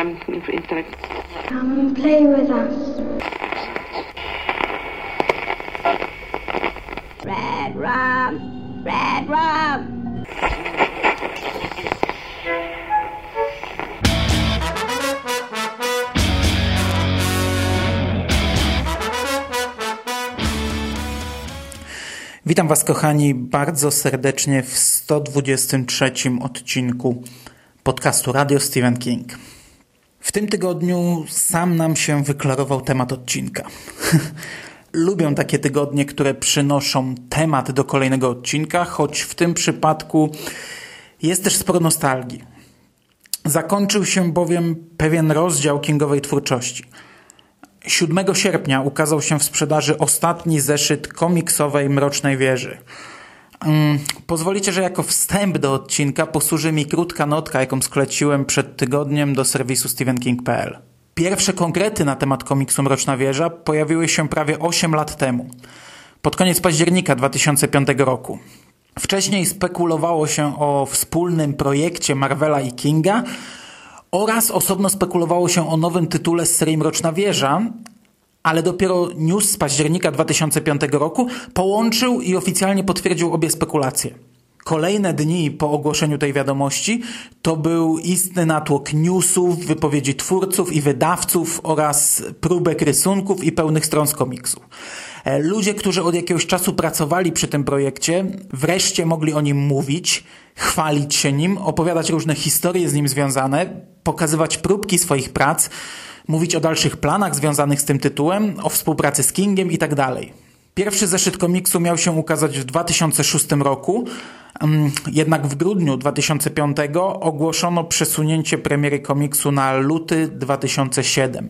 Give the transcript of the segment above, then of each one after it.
um, intellect. Come and play with us. Red rum, red rum. Witam Was, kochani, bardzo serdecznie w 123 odcinku podcastu Radio Stephen King. W tym tygodniu sam nam się wyklarował temat odcinka. Lubię takie tygodnie, które przynoszą temat do kolejnego odcinka, choć w tym przypadku jest też sporo nostalgii. Zakończył się bowiem pewien rozdział Kingowej twórczości – 7 sierpnia ukazał się w sprzedaży ostatni zeszyt komiksowej Mrocznej Wieży. Mm, pozwolicie, że jako wstęp do odcinka posłuży mi krótka notka, jaką skleciłem przed tygodniem do serwisu stephenking.pl. Pierwsze konkrety na temat komiksu Mroczna Wieża pojawiły się prawie 8 lat temu, pod koniec października 2005 roku. Wcześniej spekulowało się o wspólnym projekcie Marvela i Kinga, oraz osobno spekulowało się o nowym tytule z serii Mroczna Wieża, ale dopiero news z października 2005 roku połączył i oficjalnie potwierdził obie spekulacje. Kolejne dni po ogłoszeniu tej wiadomości to był istny natłok newsów, wypowiedzi twórców i wydawców oraz próbek rysunków i pełnych stron z komiksu. E, ludzie, którzy od jakiegoś czasu pracowali przy tym projekcie, wreszcie mogli o nim mówić, chwalić się nim, opowiadać różne historie z nim związane, pokazywać próbki swoich prac, mówić o dalszych planach związanych z tym tytułem, o współpracy z Kingiem itd. Tak Pierwszy zeszyt komiksu miał się ukazać w 2006 roku, mm, jednak w grudniu 2005 ogłoszono przesunięcie premiery komiksu na luty 2007.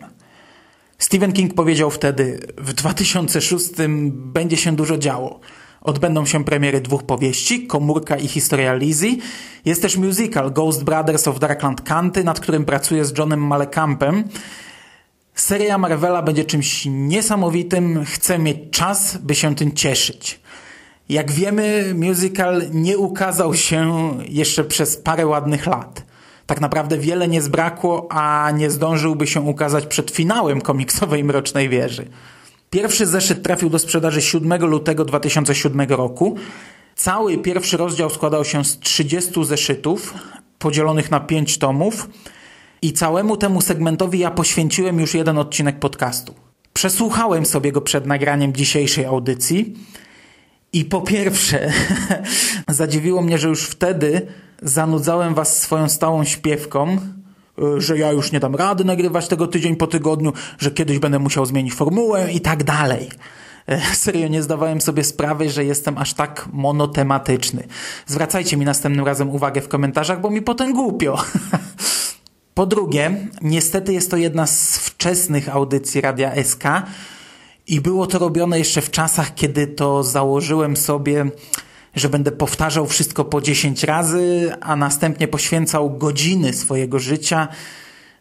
Stephen King powiedział wtedy, w 2006 będzie się dużo działo. Odbędą się premiery dwóch powieści, Komórka i Historia Lizzie. Jest też musical Ghost Brothers of Darkland Canty, nad którym pracuje z Johnem Malekampem. Seria Marvela będzie czymś niesamowitym, chcę mieć czas, by się tym cieszyć. Jak wiemy, musical nie ukazał się jeszcze przez parę ładnych lat. Tak naprawdę wiele nie zbrakło, a nie zdążyłby się ukazać przed finałem komiksowej Mrocznej Wieży. Pierwszy zeszyt trafił do sprzedaży 7 lutego 2007 roku. Cały pierwszy rozdział składał się z 30 zeszytów, podzielonych na 5 tomów i całemu temu segmentowi ja poświęciłem już jeden odcinek podcastu. Przesłuchałem sobie go przed nagraniem dzisiejszej audycji i po pierwsze zadziwiło mnie, że już wtedy zanudzałem was swoją stałą śpiewką, E, że ja już nie dam rady nagrywać tego tydzień po tygodniu, że kiedyś będę musiał zmienić formułę i tak dalej. E, serio nie zdawałem sobie sprawy, że jestem aż tak monotematyczny. Zwracajcie mi następnym razem uwagę w komentarzach, bo mi potem głupio. Po drugie, niestety jest to jedna z wczesnych audycji Radia SK i było to robione jeszcze w czasach, kiedy to założyłem sobie że będę powtarzał wszystko po 10 razy, a następnie poświęcał godziny swojego życia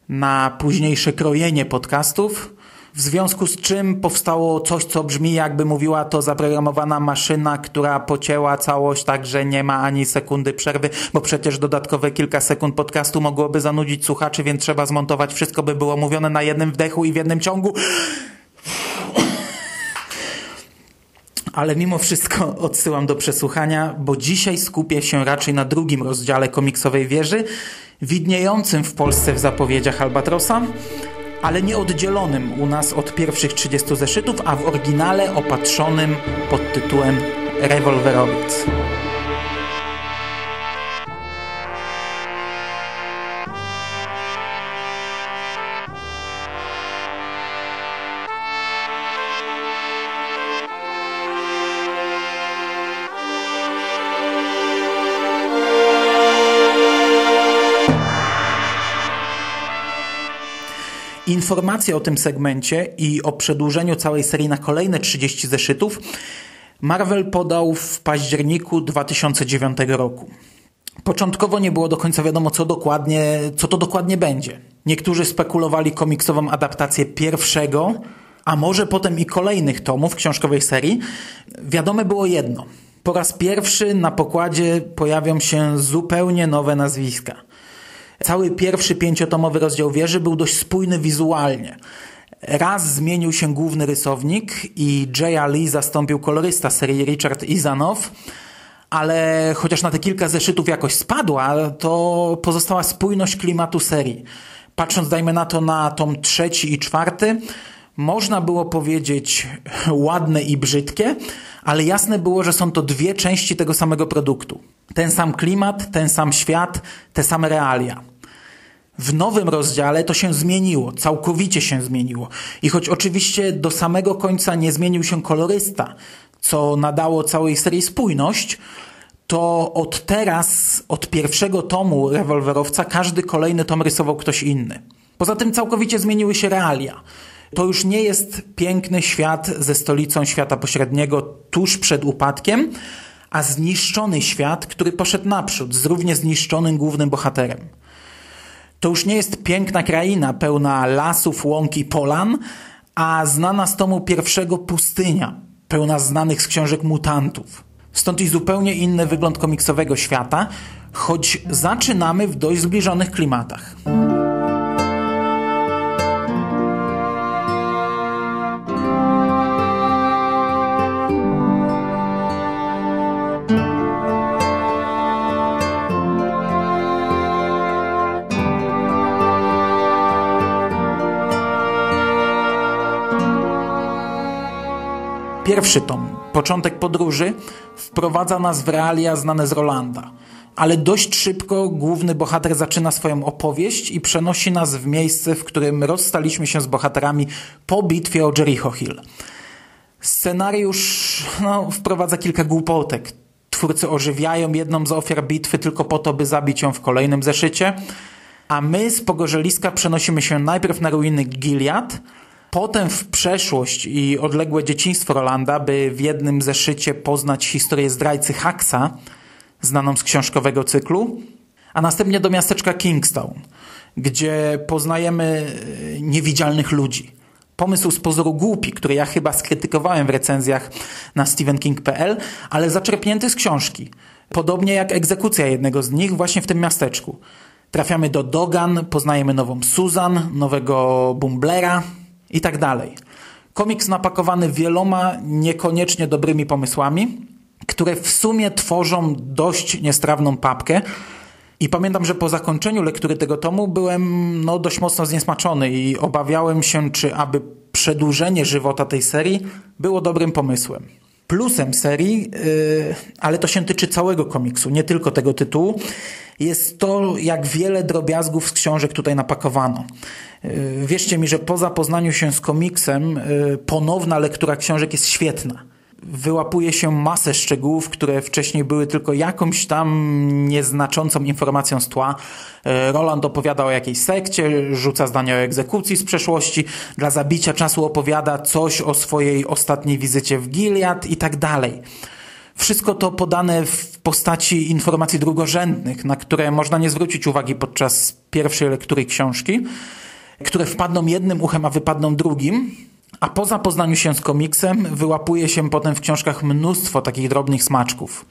na późniejsze krojenie podcastów. W związku z czym powstało coś, co brzmi jakby mówiła to zaprogramowana maszyna, która pocięła całość tak, że nie ma ani sekundy przerwy, bo przecież dodatkowe kilka sekund podcastu mogłoby zanudzić słuchaczy, więc trzeba zmontować wszystko, by było mówione na jednym wdechu i w jednym ciągu. ale mimo wszystko odsyłam do przesłuchania, bo dzisiaj skupię się raczej na drugim rozdziale komiksowej wieży, widniejącym w Polsce w zapowiedziach Albatrosa, ale nie oddzielonym u nas od pierwszych 30 zeszytów, a w oryginale opatrzonym pod tytułem Rewolwerowiec. Informacje o tym segmencie i o przedłużeniu całej serii na kolejne 30 zeszytów Marvel podał w październiku 2009 roku. Początkowo nie było do końca wiadomo, co, dokładnie, co to dokładnie będzie. Niektórzy spekulowali komiksową adaptację pierwszego, a może potem i kolejnych tomów książkowej serii. Wiadome było jedno. Po raz pierwszy na pokładzie pojawią się zupełnie nowe nazwiska – Cały pierwszy pięciotomowy rozdział wieży był dość spójny wizualnie. Raz zmienił się główny rysownik i Jaya Lee zastąpił kolorysta serii Richard Izanow, ale chociaż na te kilka zeszytów jakoś spadła, to pozostała spójność klimatu serii. Patrząc, dajmy na to na tom trzeci i czwarty, można było powiedzieć ładne i brzydkie, ale jasne było, że są to dwie części tego samego produktu. Ten sam klimat, ten sam świat, te same realia. W nowym rozdziale to się zmieniło, całkowicie się zmieniło. I choć oczywiście do samego końca nie zmienił się kolorysta, co nadało całej serii spójność, to od teraz, od pierwszego tomu rewolwerowca, każdy kolejny tom rysował ktoś inny. Poza tym całkowicie zmieniły się realia. To już nie jest piękny świat ze stolicą świata pośredniego tuż przed upadkiem, a zniszczony świat, który poszedł naprzód z równie zniszczonym głównym bohaterem. To już nie jest piękna kraina pełna lasów, łąk i polan, a znana z tomu pierwszego pustynia, pełna znanych z książek mutantów. Stąd i zupełnie inny wygląd komiksowego świata, choć zaczynamy w dość zbliżonych klimatach. Pierwszy tom, początek podróży, wprowadza nas w realia znane z Rolanda. Ale dość szybko główny bohater zaczyna swoją opowieść i przenosi nas w miejsce, w którym rozstaliśmy się z bohaterami po bitwie o Jericho Hill. Scenariusz no, wprowadza kilka głupotek. Twórcy ożywiają jedną z ofiar bitwy tylko po to, by zabić ją w kolejnym zeszycie, a my z pogorzeliska przenosimy się najpierw na ruiny Gilead, Potem w przeszłość i odległe dzieciństwo Rolanda, by w jednym zeszycie poznać historię zdrajcy Haxa, znaną z książkowego cyklu, a następnie do miasteczka Kingstown, gdzie poznajemy e, niewidzialnych ludzi. Pomysł z pozoru głupi, który ja chyba skrytykowałem w recenzjach na stephenking.pl, ale zaczerpnięty z książki. Podobnie jak egzekucja jednego z nich właśnie w tym miasteczku. Trafiamy do Dogan, poznajemy nową Susan, nowego Bumblera, i tak dalej. Komiks napakowany wieloma niekoniecznie dobrymi pomysłami, które w sumie tworzą dość niestrawną papkę. I pamiętam, że po zakończeniu lektury tego tomu byłem no, dość mocno zniesmaczony i obawiałem się, czy aby przedłużenie żywota tej serii było dobrym pomysłem. Plusem serii, yy, ale to się tyczy całego komiksu, nie tylko tego tytułu, jest to, jak wiele drobiazgów z książek tutaj napakowano. Yy, wierzcie mi, że po zapoznaniu się z komiksem, yy, ponowna lektura książek jest świetna wyłapuje się masę szczegółów, które wcześniej były tylko jakąś tam nieznaczącą informacją z tła. E, Roland opowiada o jakiejś sekcie, rzuca zdania o egzekucji z przeszłości, dla zabicia czasu opowiada coś o swojej ostatniej wizycie w Gilead i tak dalej. Wszystko to podane w postaci informacji drugorzędnych, na które można nie zwrócić uwagi podczas pierwszej lektury książki, które wpadną jednym uchem, a wypadną drugim, a po zapoznaniu się z komiksem wyłapuje się potem w książkach mnóstwo takich drobnych smaczków.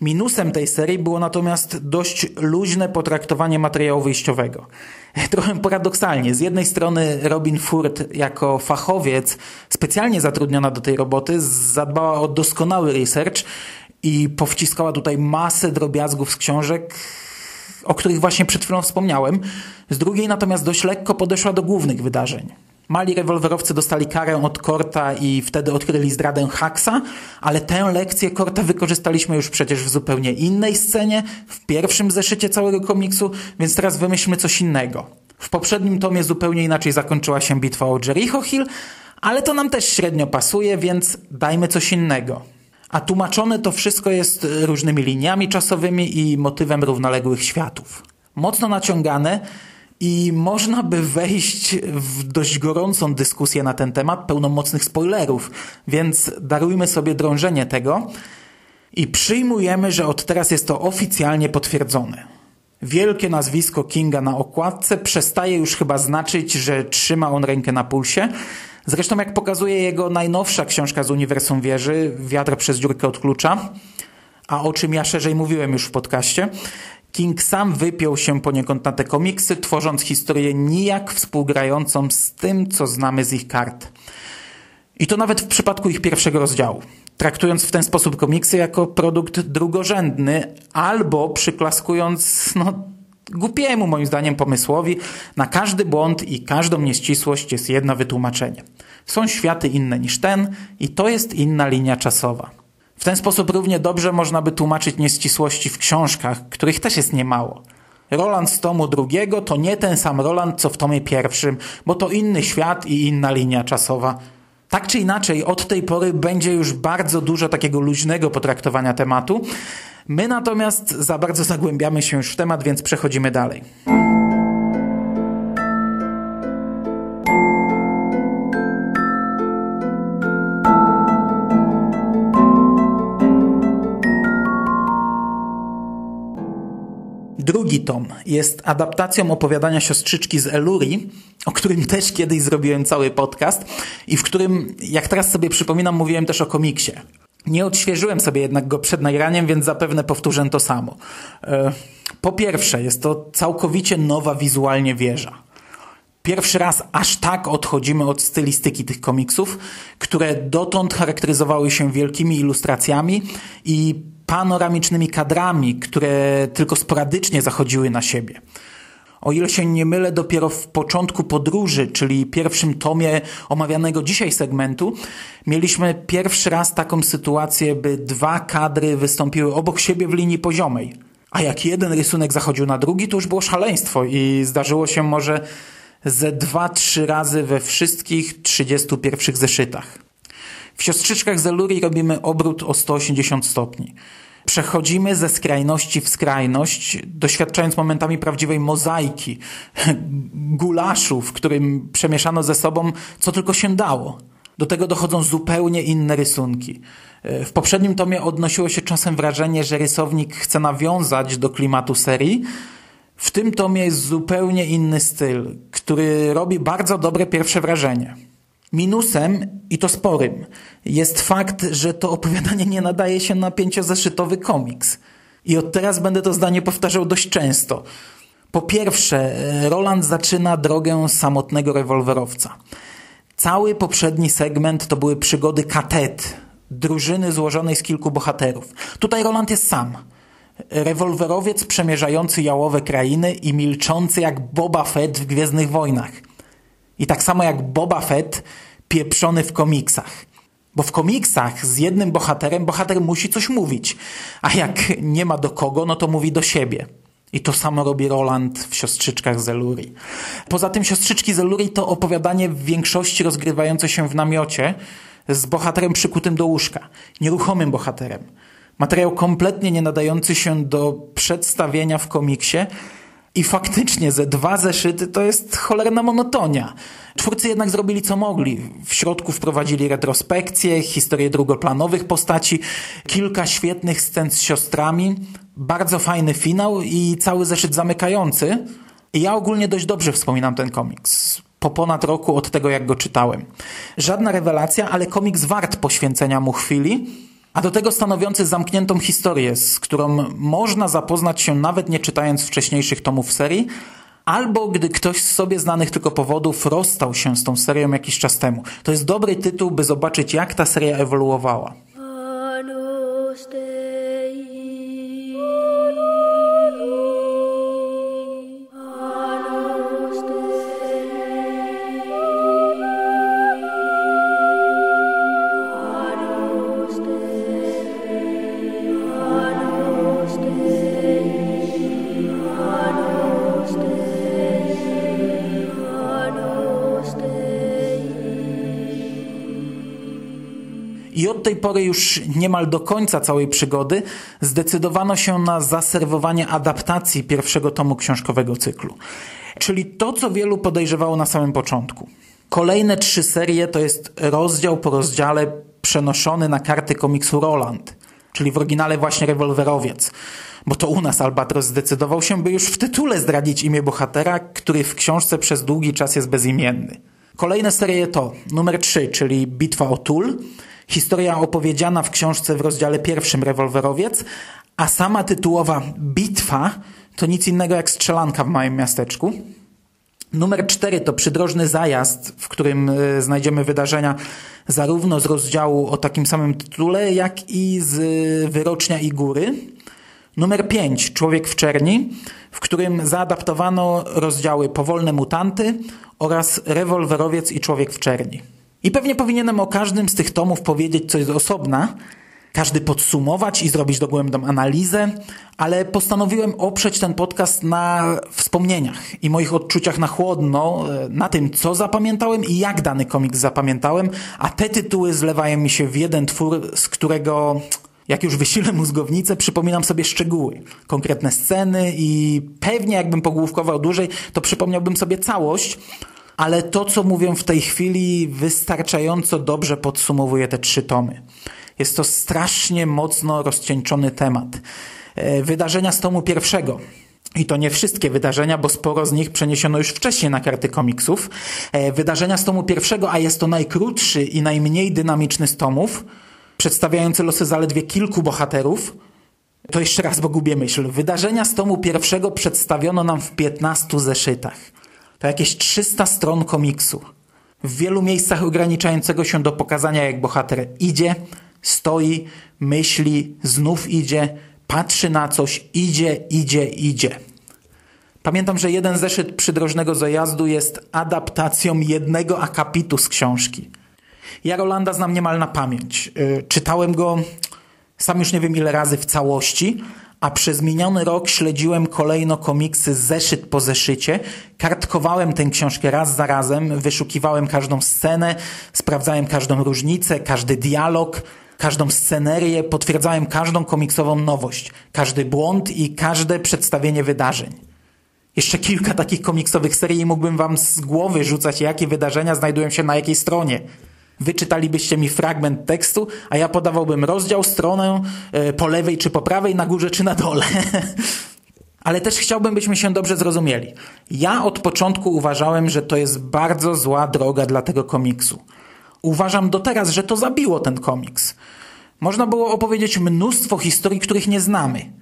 Minusem tej serii było natomiast dość luźne potraktowanie materiału wyjściowego. Trochę paradoksalnie. Z jednej strony Robin Ford jako fachowiec specjalnie zatrudniona do tej roboty zadbała o doskonały research i powciskała tutaj masę drobiazgów z książek, o których właśnie przed chwilą wspomniałem. Z drugiej natomiast dość lekko podeszła do głównych wydarzeń. Mali rewolwerowcy dostali karę od Korta i wtedy odkryli zdradę Haxa, ale tę lekcję Korta wykorzystaliśmy już przecież w zupełnie innej scenie, w pierwszym zeszycie całego komiksu, więc teraz wymyślmy coś innego. W poprzednim tomie zupełnie inaczej zakończyła się bitwa o Jericho Hill, ale to nam też średnio pasuje, więc dajmy coś innego. A tłumaczone to wszystko jest różnymi liniami czasowymi i motywem równoległych światów. Mocno naciągane, i można by wejść w dość gorącą dyskusję na ten temat, pełną mocnych spoilerów, więc darujmy sobie drążenie tego i przyjmujemy, że od teraz jest to oficjalnie potwierdzone. Wielkie nazwisko Kinga na okładce przestaje już chyba znaczyć, że trzyma on rękę na pulsie. Zresztą jak pokazuje jego najnowsza książka z Uniwersum Wieży, Wiatr przez dziurkę od klucza, a o czym ja szerzej mówiłem już w podcaście, King sam wypiął się poniekąd na te komiksy, tworząc historię nijak współgrającą z tym, co znamy z ich kart. I to nawet w przypadku ich pierwszego rozdziału. Traktując w ten sposób komiksy jako produkt drugorzędny, albo przyklaskując no, głupiemu moim zdaniem pomysłowi, na każdy błąd i każdą nieścisłość jest jedno wytłumaczenie. Są światy inne niż ten i to jest inna linia czasowa. W ten sposób równie dobrze można by tłumaczyć nieścisłości w książkach, których też jest niemało. Roland z tomu drugiego to nie ten sam Roland, co w tomie pierwszym, bo to inny świat i inna linia czasowa. Tak czy inaczej, od tej pory będzie już bardzo dużo takiego luźnego potraktowania tematu. My natomiast za bardzo zagłębiamy się już w temat, więc przechodzimy dalej. Drugi tom jest adaptacją opowiadania siostrzyczki z Eluri, o którym też kiedyś zrobiłem cały podcast i w którym, jak teraz sobie przypominam, mówiłem też o komiksie. Nie odświeżyłem sobie jednak go przed nagraniem, więc zapewne powtórzę to samo. E, po pierwsze, jest to całkowicie nowa wizualnie wieża. Pierwszy raz aż tak odchodzimy od stylistyki tych komiksów, które dotąd charakteryzowały się wielkimi ilustracjami i panoramicznymi kadrami, które tylko sporadycznie zachodziły na siebie. O ile się nie mylę, dopiero w początku podróży, czyli pierwszym tomie omawianego dzisiaj segmentu, mieliśmy pierwszy raz taką sytuację, by dwa kadry wystąpiły obok siebie w linii poziomej. A jak jeden rysunek zachodził na drugi, to już było szaleństwo i zdarzyło się może ze dwa, trzy razy we wszystkich 31 zeszytach. W siostrzyczkach Zeluri robimy obrót o 180 stopni. Przechodzimy ze skrajności w skrajność, doświadczając momentami prawdziwej mozaiki, gulaszu, w którym przemieszano ze sobą co tylko się dało. Do tego dochodzą zupełnie inne rysunki. W poprzednim tomie odnosiło się czasem wrażenie, że rysownik chce nawiązać do klimatu serii. W tym tomie jest zupełnie inny styl, który robi bardzo dobre pierwsze wrażenie. Minusem, i to sporym, jest fakt, że to opowiadanie nie nadaje się na pięciozeszytowy komiks. I od teraz będę to zdanie powtarzał dość często. Po pierwsze, Roland zaczyna drogę samotnego rewolwerowca. Cały poprzedni segment to były przygody katet, drużyny złożonej z kilku bohaterów. Tutaj Roland jest sam. Rewolwerowiec przemierzający jałowe krainy i milczący jak Boba Fett w Gwiezdnych Wojnach. I tak samo jak Boba Fett pieprzony w komiksach. Bo w komiksach z jednym bohaterem bohater musi coś mówić, a jak nie ma do kogo, no to mówi do siebie. I to samo robi Roland w Siostrzyczkach Zeluri. Poza tym Siostrzyczki Zeluri to opowiadanie w większości rozgrywające się w namiocie z bohaterem przykutym do łóżka, nieruchomym bohaterem. Materiał kompletnie nie nadający się do przedstawienia w komiksie, i faktycznie ze dwa zeszyty to jest cholerna monotonia. Twórcy jednak zrobili co mogli. W środku wprowadzili retrospekcje, historię drugoplanowych postaci, kilka świetnych scen z siostrami, bardzo fajny finał i cały zeszyt zamykający. I ja ogólnie dość dobrze wspominam ten komiks. Po ponad roku od tego, jak go czytałem. Żadna rewelacja, ale komiks wart poświęcenia mu chwili a do tego stanowiący zamkniętą historię, z którą można zapoznać się nawet nie czytając wcześniejszych tomów serii, albo gdy ktoś z sobie znanych tylko powodów rozstał się z tą serią jakiś czas temu. To jest dobry tytuł, by zobaczyć jak ta seria ewoluowała. Tej pory już niemal do końca całej przygody zdecydowano się na zaserwowanie adaptacji pierwszego tomu książkowego cyklu. Czyli to, co wielu podejrzewało na samym początku. Kolejne trzy serie to jest rozdział po rozdziale przenoszony na karty komiksu Roland, czyli w oryginale właśnie rewolwerowiec. Bo to u nas Albatros zdecydował się, by już w tytule zdradzić imię bohatera, który w książce przez długi czas jest bezimienny. Kolejne serie to numer 3, czyli Bitwa o Tul, Historia opowiedziana w książce w rozdziale pierwszym Rewolwerowiec, a sama tytułowa Bitwa to nic innego jak strzelanka w małym miasteczku. Numer cztery to przydrożny zajazd, w którym e, znajdziemy wydarzenia zarówno z rozdziału o takim samym tytule, jak i z Wyrocznia i Góry. Numer pięć Człowiek w czerni, w którym zaadaptowano rozdziały Powolne mutanty oraz Rewolwerowiec i Człowiek w czerni. I pewnie powinienem o każdym z tych tomów powiedzieć coś z osobna, każdy podsumować i zrobić dogłębną analizę, ale postanowiłem oprzeć ten podcast na wspomnieniach i moich odczuciach na chłodno, e, na tym, co zapamiętałem i jak dany komiks zapamiętałem, a te tytuły zlewają mi się w jeden twór, z którego jak już wysilę mózgownicę, przypominam sobie szczegóły, konkretne sceny i pewnie jakbym pogłówkował dłużej, to przypomniałbym sobie całość, ale to, co mówię w tej chwili, wystarczająco dobrze podsumowuje te trzy tomy. Jest to strasznie mocno rozcieńczony temat. E, wydarzenia z tomu pierwszego. I to nie wszystkie wydarzenia, bo sporo z nich przeniesiono już wcześniej na karty komiksów. E, wydarzenia z tomu pierwszego, a jest to najkrótszy i najmniej dynamiczny z tomów, przedstawiający losy zaledwie kilku bohaterów. To jeszcze raz, bo gubię myśl. Wydarzenia z tomu pierwszego przedstawiono nam w 15 zeszytach. To jakieś 300 stron komiksu. W wielu miejscach ograniczającego się do pokazania, jak bohater idzie, stoi, myśli, znów idzie, patrzy na coś, idzie, idzie, idzie. Pamiętam, że jeden zeszyt przydrożnego zajazdu jest adaptacją jednego akapitu z książki. Ja Rolanda znam niemal na pamięć. Y, czytałem go sam już nie wiem ile razy w całości, a przez miniony rok śledziłem kolejno komiksy zeszyt po zeszycie, kartkowałem tę książkę raz za razem, wyszukiwałem każdą scenę, sprawdzałem każdą różnicę, każdy dialog, każdą scenerię, potwierdzałem każdą komiksową nowość, każdy błąd i każde przedstawienie wydarzeń. Jeszcze kilka takich komiksowych serii i mógłbym wam z głowy rzucać, jakie wydarzenia znajdują się na jakiej stronie. Wyczytalibyście mi fragment tekstu, a ja podawałbym rozdział, stronę e, po lewej czy po prawej, na górze czy na dole. Ale też chciałbym, byśmy się dobrze zrozumieli. Ja od początku uważałem, że to jest bardzo zła droga dla tego komiksu. Uważam do teraz, że to zabiło ten komiks. Można było opowiedzieć mnóstwo historii, których nie znamy.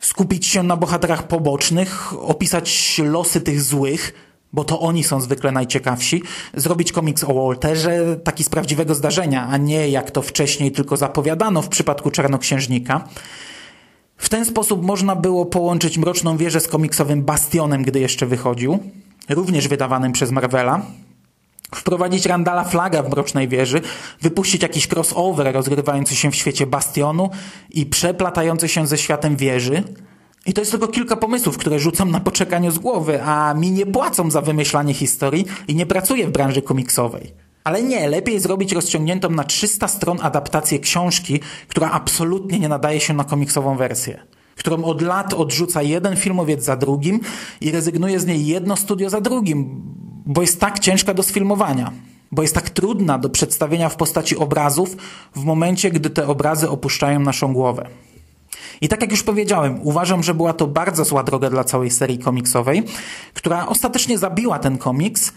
Skupić się na bohaterach pobocznych, opisać losy tych złych, bo to oni są zwykle najciekawsi, zrobić komiks o Walterze, taki z prawdziwego zdarzenia, a nie jak to wcześniej tylko zapowiadano w przypadku Czarnoksiężnika. W ten sposób można było połączyć Mroczną Wieżę z komiksowym Bastionem, gdy jeszcze wychodził, również wydawanym przez Marvela, wprowadzić Randala Flaga w Mrocznej Wieży, wypuścić jakiś crossover rozgrywający się w świecie Bastionu i przeplatający się ze światem wieży. I to jest tylko kilka pomysłów, które rzucam na poczekaniu z głowy, a mi nie płacą za wymyślanie historii i nie pracuję w branży komiksowej. Ale nie, lepiej zrobić rozciągniętą na 300 stron adaptację książki, która absolutnie nie nadaje się na komiksową wersję. Którą od lat odrzuca jeden filmowiec za drugim i rezygnuje z niej jedno studio za drugim, bo jest tak ciężka do sfilmowania, bo jest tak trudna do przedstawienia w postaci obrazów w momencie, gdy te obrazy opuszczają naszą głowę. I tak jak już powiedziałem, uważam, że była to bardzo zła droga dla całej serii komiksowej, która ostatecznie zabiła ten komiks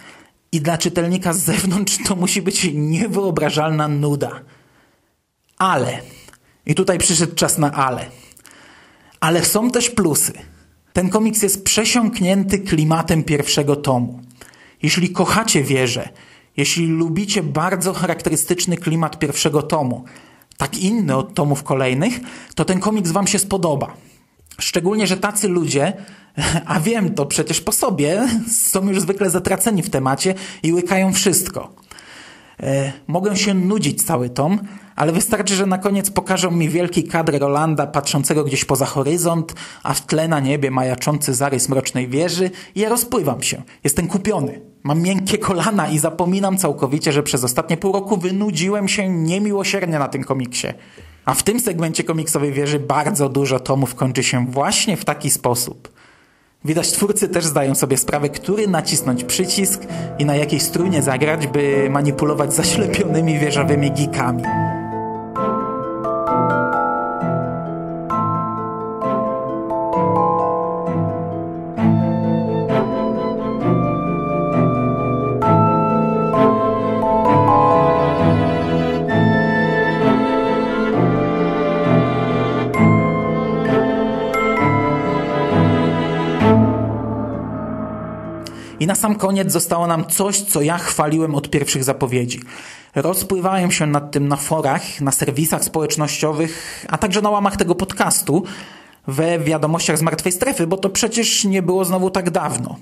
i dla czytelnika z zewnątrz to musi być niewyobrażalna nuda. Ale, i tutaj przyszedł czas na ale, ale są też plusy. Ten komiks jest przesiąknięty klimatem pierwszego tomu. Jeśli kochacie wieżę, jeśli lubicie bardzo charakterystyczny klimat pierwszego tomu, tak inny od tomów kolejnych, to ten komiks wam się spodoba. Szczególnie, że tacy ludzie, a wiem to przecież po sobie, są już zwykle zatraceni w temacie i łykają wszystko. E, mogę się nudzić cały tom, ale wystarczy, że na koniec pokażą mi wielki kadr Rolanda patrzącego gdzieś poza horyzont, a w tle na niebie majaczący zarys mrocznej wieży i ja rozpływam się. Jestem kupiony. Mam miękkie kolana i zapominam całkowicie, że przez ostatnie pół roku wynudziłem się niemiłosiernie na tym komiksie. A w tym segmencie komiksowej wieży bardzo dużo tomów kończy się właśnie w taki sposób. Widać, twórcy też zdają sobie sprawę, który nacisnąć przycisk i na jakiej strunie zagrać, by manipulować zaślepionymi wieżowymi geekami. I na sam koniec zostało nam coś, co ja chwaliłem od pierwszych zapowiedzi. Rozpływałem się nad tym na forach, na serwisach społecznościowych, a także na łamach tego podcastu, we wiadomościach z martwej strefy, bo to przecież nie było znowu tak dawno.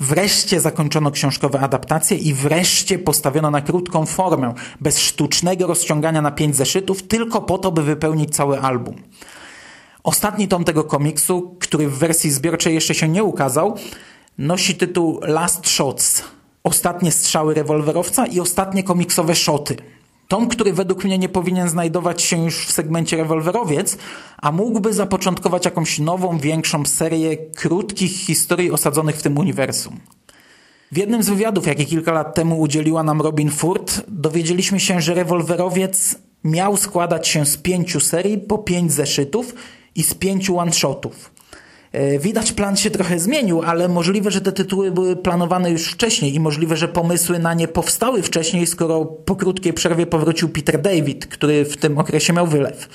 Wreszcie zakończono książkowe adaptacje i wreszcie postawiono na krótką formę, bez sztucznego rozciągania na pięć zeszytów, tylko po to, by wypełnić cały album. Ostatni tom tego komiksu, który w wersji zbiorczej jeszcze się nie ukazał, nosi tytuł Last Shots. Ostatnie strzały rewolwerowca i ostatnie komiksowe szoty. Tom, który według mnie nie powinien znajdować się już w segmencie rewolwerowiec, a mógłby zapoczątkować jakąś nową, większą serię krótkich historii osadzonych w tym uniwersum. W jednym z wywiadów, jaki kilka lat temu udzieliła nam Robin Ford, dowiedzieliśmy się, że rewolwerowiec miał składać się z pięciu serii po pięć zeszytów i z pięciu one-shotów. E, widać, plan się trochę zmienił, ale możliwe, że te tytuły były planowane już wcześniej i możliwe, że pomysły na nie powstały wcześniej, skoro po krótkiej przerwie powrócił Peter David, który w tym okresie miał wylew.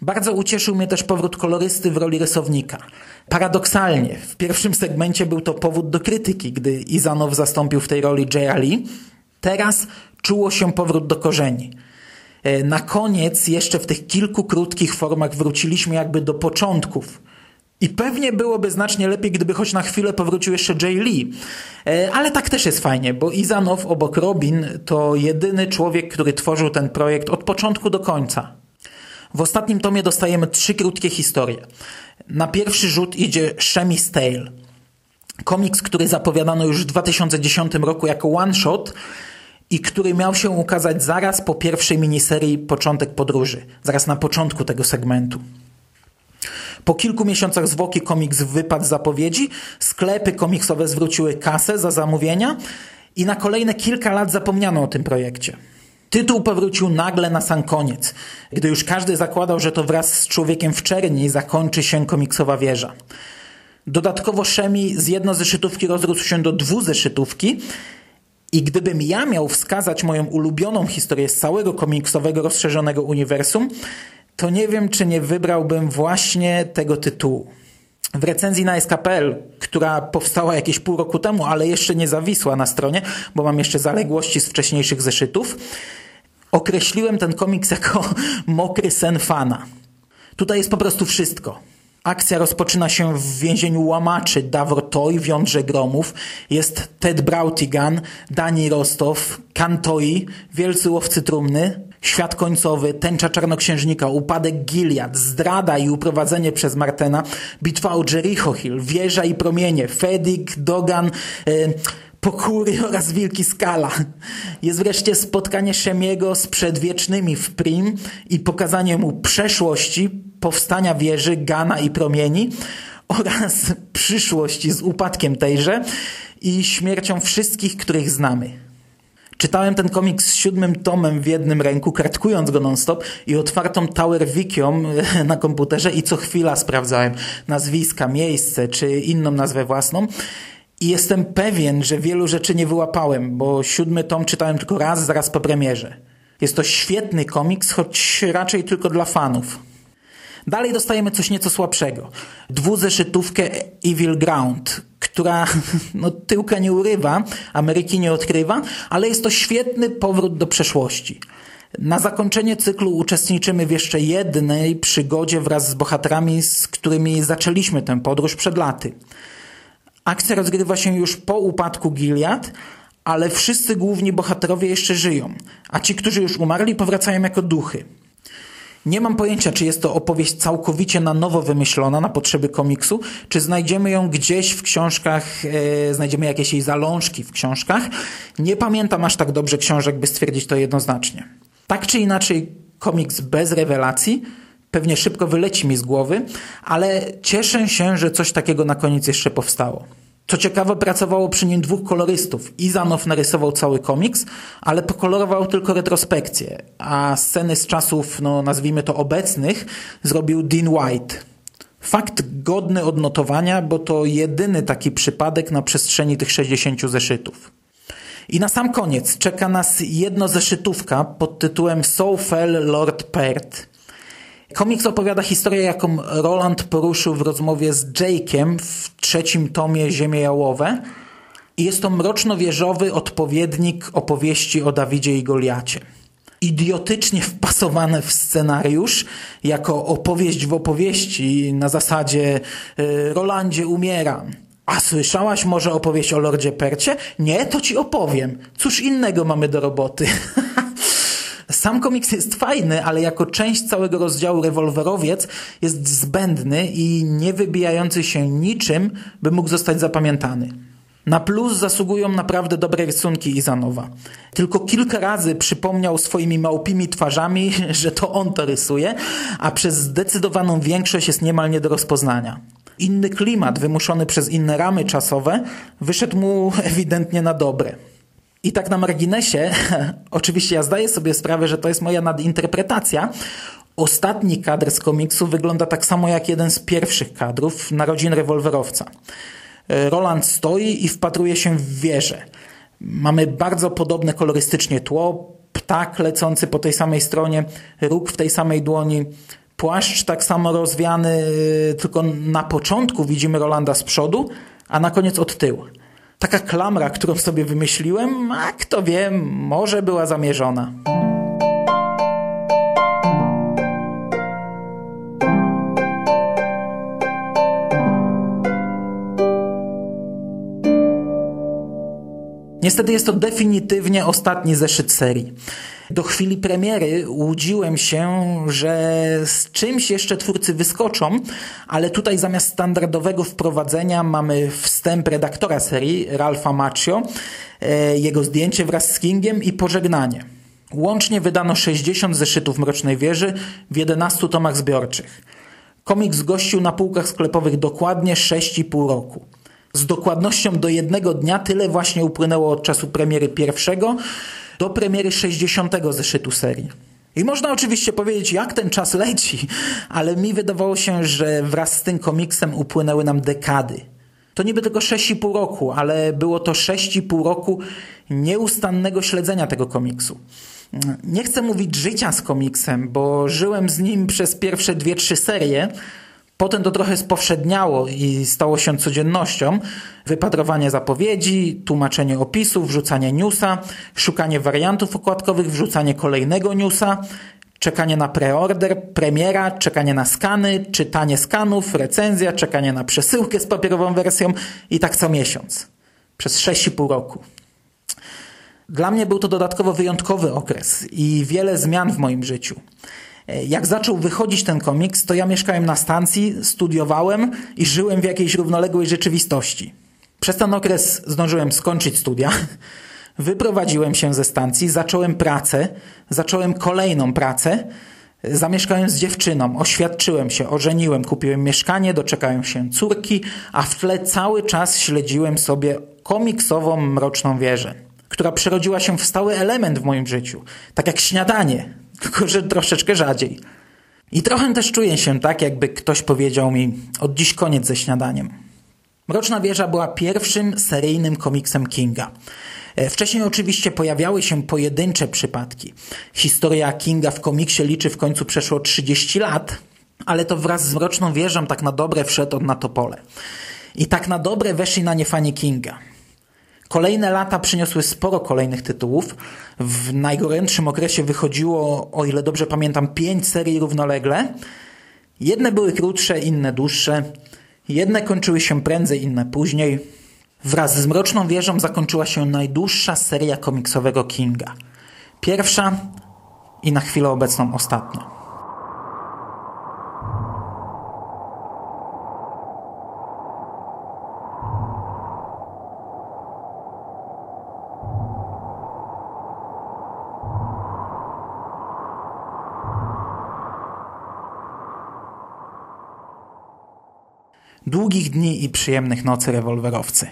Bardzo ucieszył mnie też powrót kolorysty w roli rysownika. Paradoksalnie, w pierwszym segmencie był to powód do krytyki, gdy Izanow zastąpił w tej roli J. Lee. Teraz czuło się powrót do korzeni. E, na koniec, jeszcze w tych kilku krótkich formach, wróciliśmy jakby do początków. I pewnie byłoby znacznie lepiej, gdyby choć na chwilę powrócił jeszcze Jay Lee. E, ale tak też jest fajnie, bo Izanow obok Robin to jedyny człowiek, który tworzył ten projekt od początku do końca. W ostatnim tomie dostajemy trzy krótkie historie. Na pierwszy rzut idzie Shemi's Tale. Komiks, który zapowiadano już w 2010 roku jako one-shot i który miał się ukazać zaraz po pierwszej miniserii Początek Podróży, zaraz na początku tego segmentu. Po kilku miesiącach zwłoki komiks wypadł z zapowiedzi, sklepy komiksowe zwróciły kasę za zamówienia i na kolejne kilka lat zapomniano o tym projekcie. Tytuł powrócił nagle na sam koniec, gdy już każdy zakładał, że to wraz z Człowiekiem w Czerni zakończy się komiksowa wieża. Dodatkowo Szemi z jednozeszytówki rozrósł się do dwuzeszytówki i gdybym ja miał wskazać moją ulubioną historię z całego komiksowego rozszerzonego uniwersum, to nie wiem, czy nie wybrałbym właśnie tego tytułu. W recenzji na SKPL, która powstała jakieś pół roku temu, ale jeszcze nie zawisła na stronie, bo mam jeszcze zaległości z wcześniejszych zeszytów, określiłem ten komiks jako mokry sen fana. Tutaj jest po prostu wszystko. Akcja rozpoczyna się w więzieniu łamaczy Davor Toy w Jądrze Gromów. Jest Ted Brautigan, Dani Rostow, Kantoi, Wielcy Łowcy Trumny, Świat końcowy, Tęcza Czarnoksiężnika, Upadek Gilead, Zdrada i uprowadzenie przez Martena, Bitwa o Jericho Hill, Wieża i promienie, Fedik, Dogan, yy, Pokury oraz Wilki Skala. Jest wreszcie spotkanie Szemiego z przedwiecznymi w Prim i pokazanie mu przeszłości, powstania wieży, Gana i promieni oraz przyszłości z upadkiem tejże i śmiercią wszystkich, których znamy. Czytałem ten komiks z siódmym tomem w jednym ręku, kartkując go non-stop i otwartą Tower Wikią na komputerze i co chwila sprawdzałem nazwiska, miejsce czy inną nazwę własną. I jestem pewien, że wielu rzeczy nie wyłapałem, bo siódmy tom czytałem tylko raz, zaraz po premierze. Jest to świetny komiks, choć raczej tylko dla fanów. Dalej dostajemy coś nieco słabszego. Dwuzeszytówkę Evil Ground, która no, tyłka nie urywa, Ameryki nie odkrywa, ale jest to świetny powrót do przeszłości. Na zakończenie cyklu uczestniczymy w jeszcze jednej przygodzie wraz z bohaterami, z którymi zaczęliśmy tę podróż przed laty. Akcja rozgrywa się już po upadku Gilead, ale wszyscy główni bohaterowie jeszcze żyją, a ci, którzy już umarli, powracają jako duchy. Nie mam pojęcia, czy jest to opowieść całkowicie na nowo wymyślona na potrzeby komiksu, czy znajdziemy ją gdzieś w książkach, e, znajdziemy jakieś jej zalążki w książkach. Nie pamiętam aż tak dobrze książek, by stwierdzić to jednoznacznie. Tak czy inaczej, komiks bez rewelacji pewnie szybko wyleci mi z głowy, ale cieszę się, że coś takiego na koniec jeszcze powstało. Co ciekawe, pracowało przy nim dwóch kolorystów. Izanow narysował cały komiks, ale pokolorował tylko retrospekcję, a sceny z czasów, no nazwijmy to obecnych, zrobił Dean White. Fakt godny odnotowania, bo to jedyny taki przypadek na przestrzeni tych 60 zeszytów. I na sam koniec czeka nas jedno zeszytówka pod tytułem So Fell Lord Pert. Komiks opowiada historię, jaką Roland poruszył w rozmowie z Jake'em w trzecim tomie Ziemie Jałowe. I jest to mroczno-wieżowy odpowiednik opowieści o Dawidzie i Goliacie. Idiotycznie wpasowane w scenariusz, jako opowieść w opowieści na zasadzie y, Rolandzie umiera. A słyszałaś może opowieść o Lordzie Percie? Nie, to ci opowiem. Cóż innego mamy do roboty? Sam komiks jest fajny, ale jako część całego rozdziału rewolwerowiec jest zbędny i nie wybijający się niczym, by mógł zostać zapamiętany. Na plus zasługują naprawdę dobre rysunki Izanowa. Tylko kilka razy przypomniał swoimi małpimi twarzami, że to on to rysuje, a przez zdecydowaną większość jest niemal nie do rozpoznania. Inny klimat, wymuszony przez inne ramy czasowe, wyszedł mu ewidentnie na dobre. I tak na marginesie, oczywiście ja zdaję sobie sprawę, że to jest moja nadinterpretacja. Ostatni kadr z komiksu wygląda tak samo jak jeden z pierwszych kadrów narodzin rewolwerowca. Roland stoi i wpatruje się w wieżę. Mamy bardzo podobne kolorystycznie tło, ptak lecący po tej samej stronie, róg w tej samej dłoni, płaszcz tak samo rozwiany, tylko na początku widzimy Rolanda z przodu, a na koniec od tyłu. Taka klamra, którą sobie wymyśliłem, a kto wie, może była zamierzona. Niestety jest to definitywnie ostatni zeszyt serii. Do chwili premiery łudziłem się, że z czymś jeszcze twórcy wyskoczą, ale tutaj zamiast standardowego wprowadzenia mamy wstęp redaktora serii, Ralfa Macchio, e, jego zdjęcie wraz z Kingiem i pożegnanie. Łącznie wydano 60 zeszytów Mrocznej Wieży w 11 tomach zbiorczych. Komiks gościł na półkach sklepowych dokładnie 6,5 roku. Z dokładnością do jednego dnia tyle właśnie upłynęło od czasu premiery pierwszego do premiery 60 zeszytu serii. I można oczywiście powiedzieć, jak ten czas leci, ale mi wydawało się, że wraz z tym komiksem upłynęły nam dekady. To niby tylko 6,5 roku, ale było to 6,5 roku nieustannego śledzenia tego komiksu. Nie chcę mówić życia z komiksem, bo żyłem z nim przez pierwsze dwie, trzy serie, Potem to trochę spowszedniało i stało się codziennością. Wypatrowanie zapowiedzi, tłumaczenie opisów, wrzucanie newsa, szukanie wariantów okładkowych, wrzucanie kolejnego newsa, czekanie na preorder, premiera, czekanie na skany, czytanie skanów, recenzja, czekanie na przesyłkę z papierową wersją i tak co miesiąc. Przez 6,5 roku. Dla mnie był to dodatkowo wyjątkowy okres i wiele zmian w moim życiu. Jak zaczął wychodzić ten komiks, to ja mieszkałem na stacji, studiowałem i żyłem w jakiejś równoległej rzeczywistości. Przez ten okres zdążyłem skończyć studia, wyprowadziłem się ze stacji, zacząłem pracę, zacząłem kolejną pracę, zamieszkałem z dziewczyną, oświadczyłem się, ożeniłem, kupiłem mieszkanie, doczekałem się córki, a w tle cały czas śledziłem sobie komiksową Mroczną Wieżę, która przerodziła się w stały element w moim życiu, tak jak śniadanie, tylko że troszeczkę rzadziej. I trochę też czuję się tak, jakby ktoś powiedział mi od dziś koniec ze śniadaniem. Mroczna Wieża była pierwszym seryjnym komiksem Kinga. E, wcześniej oczywiście pojawiały się pojedyncze przypadki. Historia Kinga w komiksie liczy w końcu przeszło 30 lat, ale to wraz z Mroczną Wieżą tak na dobre wszedł on na to pole. I tak na dobre weszli na nie fani Kinga. Kolejne lata przyniosły sporo kolejnych tytułów. W najgorętszym okresie wychodziło, o ile dobrze pamiętam, pięć serii równolegle. Jedne były krótsze, inne dłuższe. Jedne kończyły się prędzej, inne później. Wraz z Mroczną Wieżą zakończyła się najdłuższa seria komiksowego Kinga. Pierwsza i na chwilę obecną ostatnia. Długich dni i przyjemnych nocy rewolwerowcy.